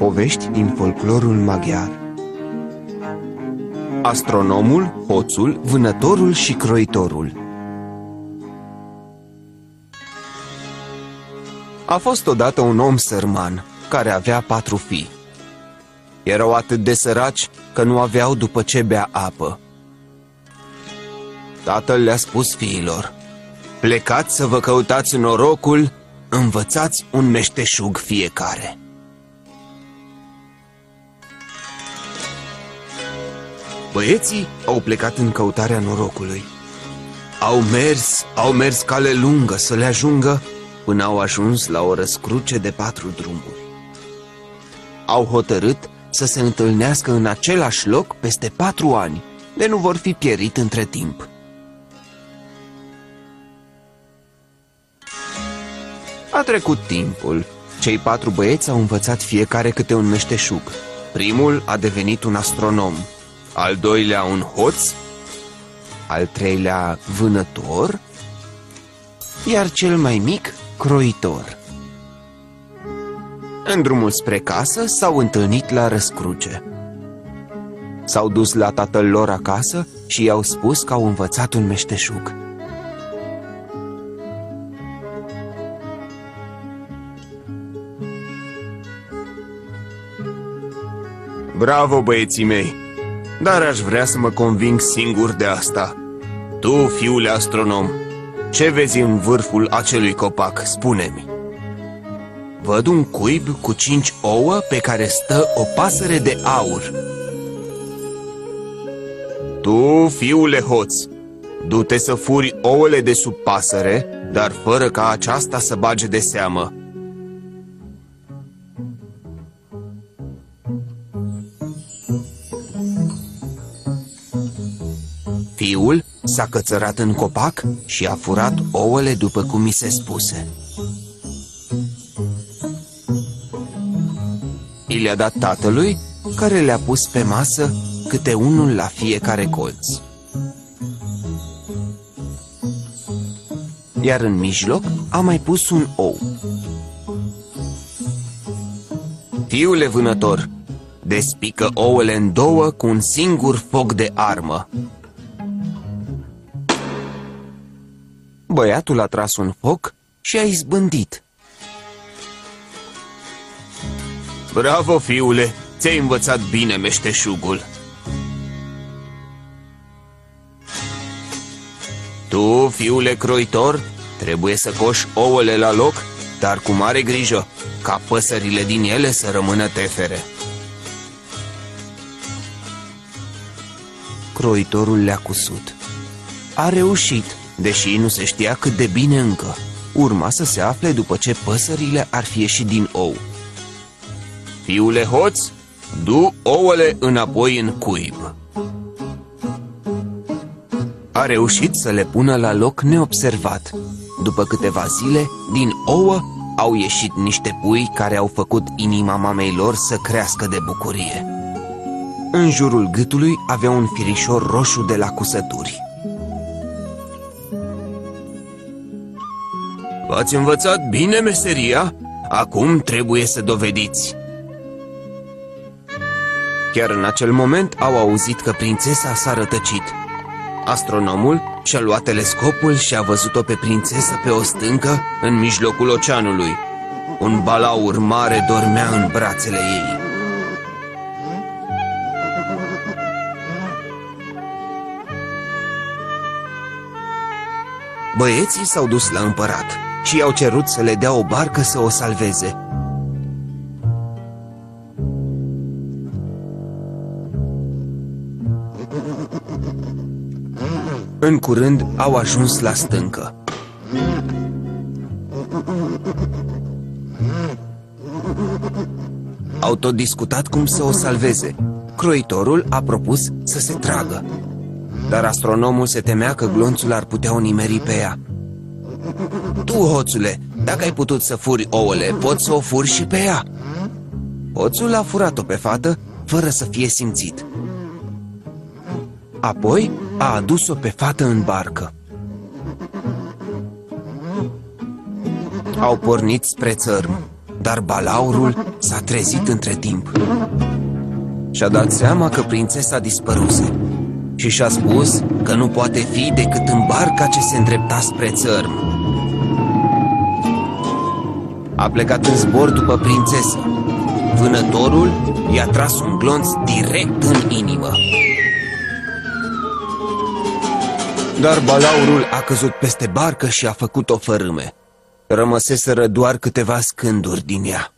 Povești din folclorul maghiar Astronomul, hoțul, vânătorul și croitorul A fost odată un om sărman care avea patru fii. Erau atât de săraci că nu aveau după ce bea apă. Tatăl le-a spus fiilor, plecați să vă căutați norocul, învățați un meșteșug fiecare. Băieții au plecat în căutarea norocului. Au mers, au mers cale lungă să le ajungă până au ajuns la o răscruce de patru drumuri. Au hotărât să se întâlnească în același loc peste patru ani, de nu vor fi pierit între timp. A trecut timpul. Cei patru băieți au învățat fiecare câte un meșteșug. Primul a devenit un astronom, al doilea un hoț, al treilea vânător, iar cel mai mic croitor. În drumul spre casă s-au întâlnit la răscruce. S-au dus la tatăl lor acasă și i-au spus că au învățat un meșteșug. Bravo, băieții mei! Dar aș vrea să mă conving singur de asta. Tu, fiule astronom, ce vezi în vârful acelui copac? Spune-mi. Văd un cuib cu cinci ouă pe care stă o pasăre de aur. Tu, fiule hoț, du-te să furi ouăle de sub pasăre, dar fără ca aceasta să bage de seamă. Fiul s-a cățărat în copac și a furat ouăle după cum mi se spuse. I le-a dat tatălui, care le-a pus pe masă câte unul la fiecare colț. Iar în mijloc a mai pus un ou. Fiule vânător, despică ouăle în două cu un singur foc de armă. Băiatul a tras un foc și a izbândit. Bravo, fiule! Ți-ai învățat bine meșteșugul. Tu, fiule croitor, trebuie să coși ouăle la loc, dar cu mare grijă, ca păsările din ele să rămână tefere. Croitorul le-a cusut. A reușit deși nu se știa cât de bine încă. Urma să se afle după ce păsările ar fi ieșit din ou. Fiule hoț, du ouăle înapoi în cuib. A reușit să le pună la loc neobservat. După câteva zile, din ouă au ieșit niște pui care au făcut inima mamei lor să crească de bucurie. În jurul gâtului avea un firișor roșu de la cusături. V-ați învățat bine meseria? Acum trebuie să dovediți. Chiar în acel moment au auzit că prințesa s-a rătăcit. Astronomul și-a luat telescopul și a văzut-o pe prințesă pe o stâncă în mijlocul oceanului. Un balaur mare dormea în brațele ei. Băieții s-au dus la împărat și i-au cerut să le dea o barcă să o salveze. În curând au ajuns la stâncă. Au tot discutat cum să o salveze. Croitorul a propus să se tragă. Dar astronomul se temea că glonțul ar putea o nimeri pe ea. Tu, hoțule, dacă ai putut să furi ouăle, poți să o furi și pe ea Hoțul a furat-o pe fată, fără să fie simțit Apoi a adus-o pe fată în barcă Au pornit spre țărm dar balaurul s-a trezit între timp. Și-a dat seama că prințesa dispăruse și și-a spus că nu poate fi decât în barca ce se îndrepta spre țărm. A plecat în zbor după prințesă. Vânătorul i-a tras un glonț direct în inimă. Dar balaurul a căzut peste barcă și a făcut o fărâme. Rămăseseră doar câteva scânduri din ea.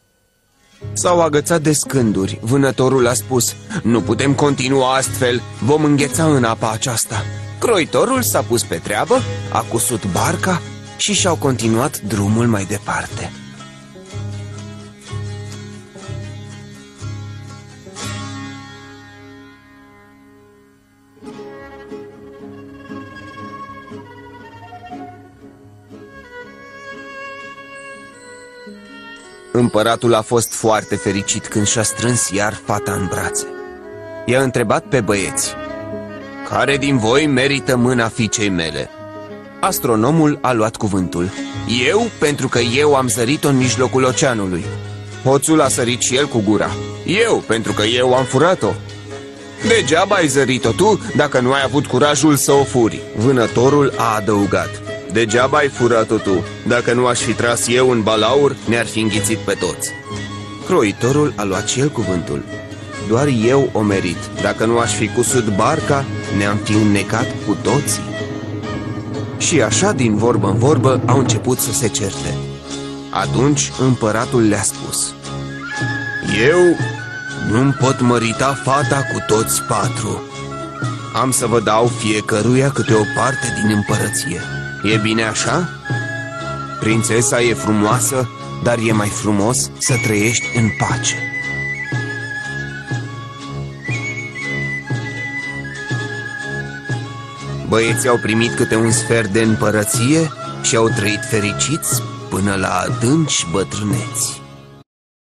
S-au agățat de scânduri. Vânătorul a spus, nu putem continua astfel, vom îngheța în apa aceasta. Croitorul s-a pus pe treabă, a cusut barca și și-au continuat drumul mai departe. Împăratul a fost foarte fericit când și-a strâns iar fata în brațe. I-a întrebat pe băieți, Care din voi merită mâna fiicei mele? Astronomul a luat cuvântul. Eu, pentru că eu am zărit-o în mijlocul oceanului. Hoțul a sărit și el cu gura. Eu, pentru că eu am furat-o. Degeaba ai zărit-o tu dacă nu ai avut curajul să o furi. Vânătorul a adăugat. Degeaba ai furat-o tu. Dacă nu aș fi tras eu în balaur, ne-ar fi înghițit pe toți. Croitorul a luat și el cuvântul. Doar eu o merit. Dacă nu aș fi cusut barca, ne-am fi înnecat cu toții. Și așa, din vorbă în vorbă, au început să se certe. Atunci împăratul le-a spus Eu nu-mi pot mărita fata cu toți patru Am să vă dau fiecăruia câte o parte din împărăție E bine așa? Prințesa e frumoasă, dar e mai frumos să trăiești în pace. Băieții au primit câte un sfert de împărăție și au trăit fericiți până la adânci bătrâneți.